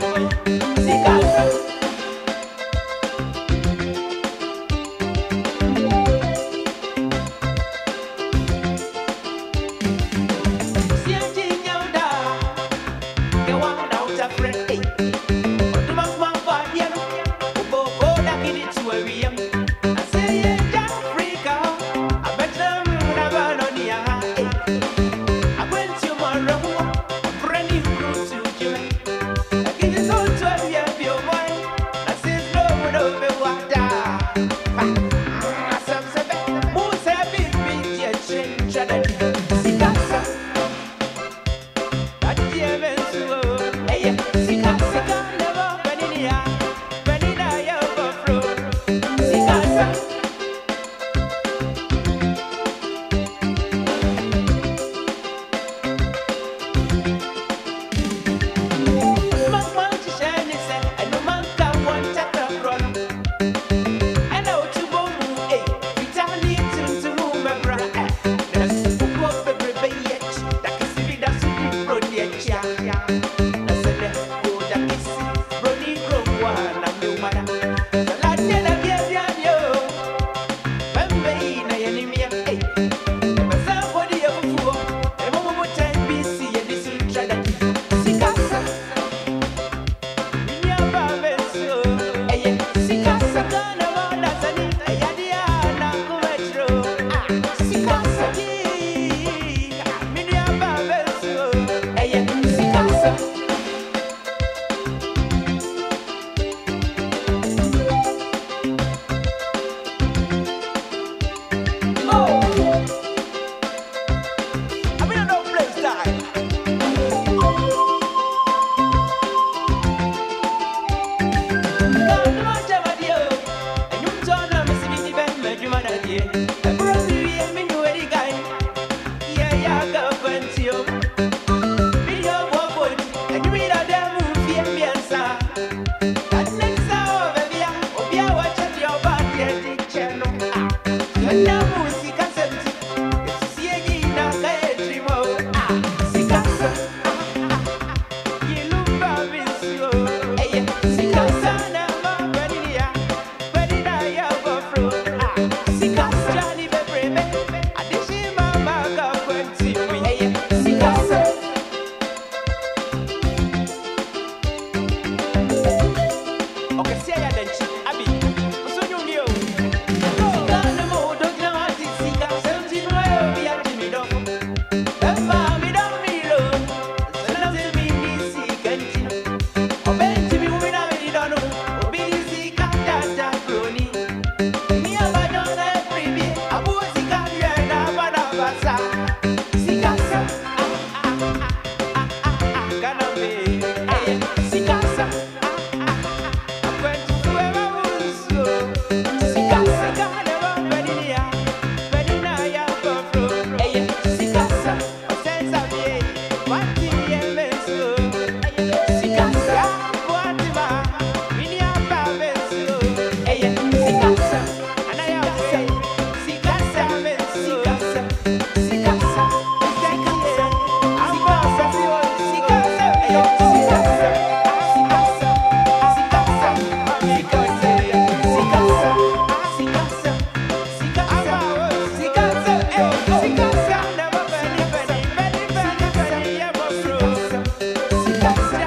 Thank you. father Santiago. Música